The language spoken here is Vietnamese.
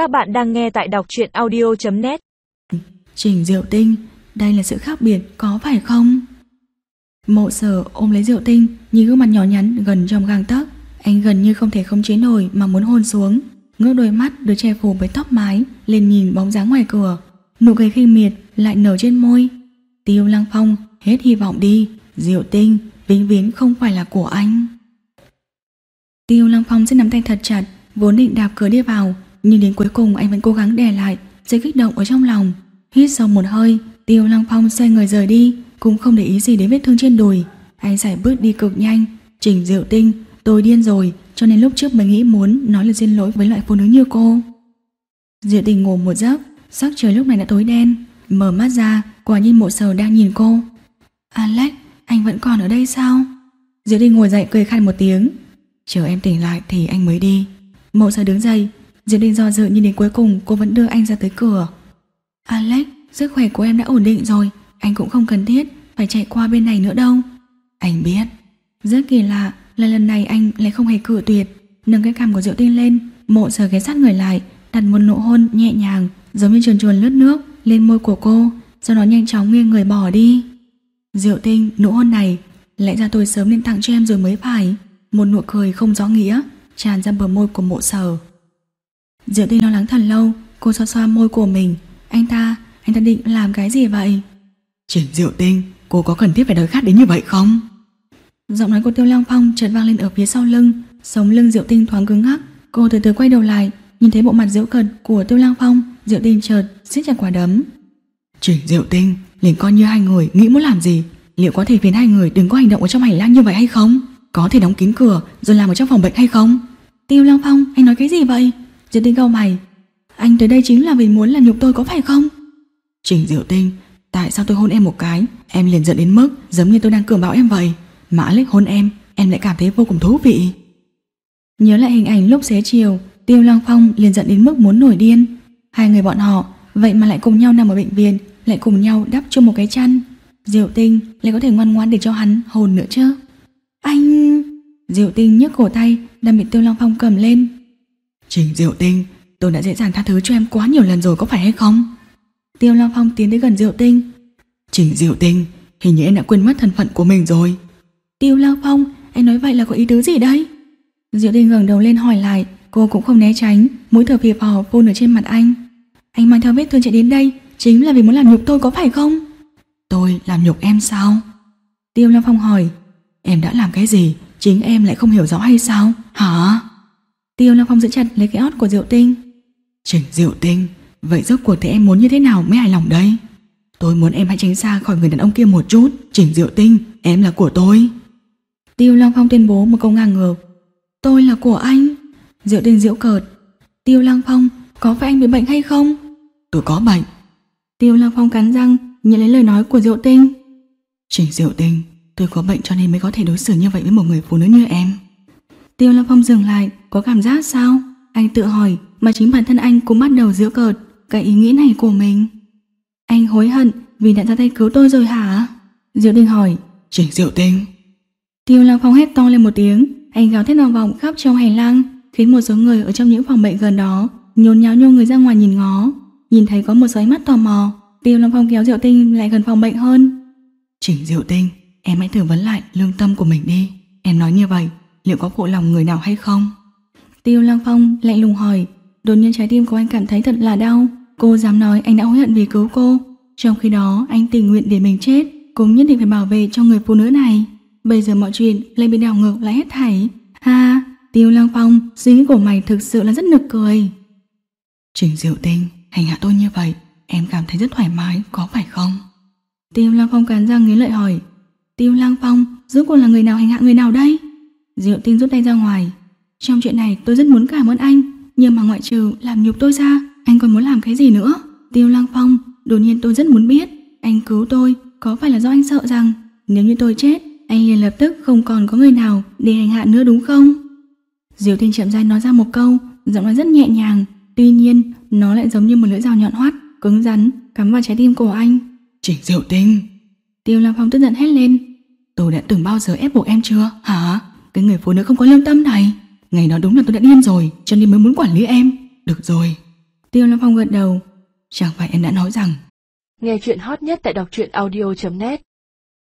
Các bạn đang nghe tại đọc truyện audio.net Trình Diệu Tinh, đây là sự khác biệt có phải không? Mộ sở ôm lấy Diệu Tinh, nhìn gương mặt nhỏ nhắn gần trong gang tấc, anh gần như không thể không chế nổi mà muốn hôn xuống. Ngước đôi mắt được che phủ với tóc mái, lên nhìn bóng dáng ngoài cửa. Nụ cười khinh miệt lại nở trên môi. Tiêu Lăng Phong, hết hy vọng đi, Diệu Tinh, vĩnh viễn không phải là của anh. Tiêu Lăng Phong sẽ nắm tay thật chặt, vốn định đạp cửa đi vào, nhưng đến cuối cùng anh vẫn cố gắng đè lại sự kích động ở trong lòng. Hít sâu một hơi, Tiêu Lăng Phong xoay người rời đi, cũng không để ý gì đến vết thương trên đùi. Anh giải bước đi cực nhanh, Trình Diệu Tinh, tôi điên rồi, cho nên lúc trước mới nghĩ muốn nói lời xin lỗi với loại phụ nữ như cô. Diệu Tinh ngủ một giấc, sắc trời lúc này đã tối đen, mở mắt ra, quả nhiên mộ sầu đang nhìn cô. Alex, anh vẫn còn ở đây sao? Diệu Tinh ngồi dậy cười khăn một tiếng. Chờ em tỉnh lại thì anh mới đi. Mộ sầu đứng dậy, Diệp Linh do dự nhìn đến cuối cùng cô vẫn đưa anh ra tới cửa. Alex, sức khỏe của em đã ổn định rồi, anh cũng không cần thiết phải chạy qua bên này nữa đâu. Anh biết. Rất kỳ lạ là lần này anh lại không hề cự tuyệt. Nâng cái cằm của Diệu Tinh lên, mộ sờ ghé sát người lại, đặt một nụ hôn nhẹ nhàng, giống như chuồn chuồn lướt nước lên môi của cô, sau đó nhanh chóng nghiêng người bỏ đi. Diệu Tinh, nụ hôn này, lẽ ra tôi sớm nên tặng cho em rồi mới phải. Một nụ cười không rõ nghĩa, tràn ra bờ môi của mộ sở. Diệu Tinh lo lắng thật lâu, cô xoa xoa môi của mình. Anh ta, anh ta định làm cái gì vậy? Trình Diệu Tinh, cô có cần thiết phải đói khát đến như vậy không? Giọng nói của Tiêu Lang Phong chợt vang lên ở phía sau lưng, sống lưng Diệu Tinh thoáng cứng ngắc. Cô từ từ quay đầu lại, nhìn thấy bộ mặt diễu cợt của Tiêu Lang Phong, Diệu Tinh chợt siết chặt quả đấm. Trình Diệu Tinh, liền coi như hai người nghĩ muốn làm gì, liệu có thể khiến hai người đừng có hành động ở trong hành lang như vậy hay không? Có thể đóng kín cửa rồi làm ở trong phòng bệnh hay không? Tiêu Lang Phong, anh nói cái gì vậy? Diệu Tinh cau mày. Anh tới đây chính là vì muốn làm nhục tôi có phải không? Trình Diệu Tinh, tại sao tôi hôn em một cái, em liền giận đến mức giống như tôi đang cường bạo em vậy? Mà Alex hôn em, em lại cảm thấy vô cùng thú vị. Nhớ lại hình ảnh lúc xế chiều, Tiêu Lăng Phong liền giận đến mức muốn nổi điên. Hai người bọn họ, vậy mà lại cùng nhau nằm ở bệnh viện, lại cùng nhau đắp chung một cái chăn. Diệu Tinh lại có thể ngoan ngoãn để cho hắn hồn nữa chứ. Anh... Diệu Tinh nhấc cổ tay, đang bị Tiêu Lăng Phong cầm lên. Trình Diệu Tinh, tôi đã dễ dàng tha thứ cho em quá nhiều lần rồi có phải hay không? Tiêu Lăng Phong tiến tới gần Diệu Tinh. Trình Diệu Tinh, hình như em đã quên mất thân phận của mình rồi. Tiêu Lăng Phong, anh nói vậy là có ý tứ gì đấy? Diệu Tinh ngẩng đầu lên hỏi lại, cô cũng không né tránh, mũi thở phì phò phun ở trên mặt anh. Anh mang theo vết thương chạy đến đây, chính là vì muốn làm nhục tôi có phải không? Tôi làm nhục em sao? Tiêu Lăng Phong hỏi, Em đã làm cái gì, chính em lại không hiểu rõ hay sao? Hả? Tiêu Lăng Phong giữ chặt lấy cái ót của Diệu Tinh. Trình Diệu Tinh, vậy rốt cuộc thì em muốn như thế nào mới hài lòng đây? Tôi muốn em hãy tránh xa khỏi người đàn ông kia một chút. Trình Diệu Tinh, em là của tôi. Tiêu Lăng Phong tuyên bố một câu ngang ngược. Tôi là của anh. Diệu Tinh diễu cợt. Tiêu Lăng Phong, có phải anh bị bệnh hay không? Tôi có bệnh. Tiêu Lăng Phong cắn răng, nhận lấy lời nói của Diệu Tinh. Trình Diệu Tinh, tôi có bệnh cho nên mới có thể đối xử như vậy với một người phụ nữ như em. Tiêu Lăng Phong dừng lại, có cảm giác sao? Anh tự hỏi, mà chính bản thân anh cũng bắt đầu giễu cợt cái ý nghĩ này của mình. Anh hối hận vì đã ra tay cứu tôi rồi hả? Diệu Tinh hỏi. Trình Diệu Tinh. Tiêu Lăng Phong hét to lên một tiếng, anh gào thét vang vọng khắp trong hành lang, khiến một số người ở trong những phòng bệnh gần đó nhốn nháo nhô người ra ngoài nhìn ngó. Nhìn thấy có một số ánh mắt tò mò, Tiêu Lăng Phong kéo Diệu Tinh lại gần phòng bệnh hơn. Trình Diệu Tinh, em hãy thử vấn lại lương tâm của mình đi. Em nói như vậy, liệu có phụ lòng người nào hay không? Tiêu Lăng Phong lạnh lùng hỏi, đột nhiên trái tim của anh cảm thấy thật là đau. Cô dám nói anh đã hối hận vì cứu cô, trong khi đó anh tình nguyện để mình chết, cũng nhất định phải bảo vệ cho người phụ nữ này. Bây giờ mọi chuyện lại bị đảo ngược lại hết thảy. Ha, Tiêu Lăng Phong, suy nghĩ của mày thực sự là rất nực cười. Trình Diệu Tinh, hành hạ tôi như vậy, em cảm thấy rất thoải mái, có phải không? Tiêu Lăng Phong cắn răng nghiến lợi hỏi. Tiêu Lăng Phong, rốt cuộc là người nào hành hạ người nào đây? Diệu Tinh rút tay ra ngoài. Trong chuyện này tôi rất muốn cảm ơn anh, nhưng mà ngoại trừ làm nhục tôi ra, anh còn muốn làm cái gì nữa? Tiêu Lăng Phong, đột nhiên tôi rất muốn biết, anh cứu tôi, có phải là do anh sợ rằng nếu như tôi chết, anh liền lập tức không còn có người nào để hành hạ nữa đúng không? Diệu Tinh chậm rãi nói ra một câu, giọng nói rất nhẹ nhàng, tuy nhiên nó lại giống như một lưỡi dao nhọn hoắt, cứng rắn, cắm vào trái tim của anh. Trình Diệu Tinh. Tiêu Lăng Phong tức giận hét lên. Tôi đã từng bao giờ ép buộc em chưa? Hả? Cái người phụ nữ không có lương tâm này. Ngày đó đúng là tôi đã điên rồi, cho nên mới muốn quản lý em. Được rồi. Tiêu Lâm Phong gật đầu. Chẳng phải em đã nói rằng Nghe chuyện hot nhất tại đọc truyện audio.net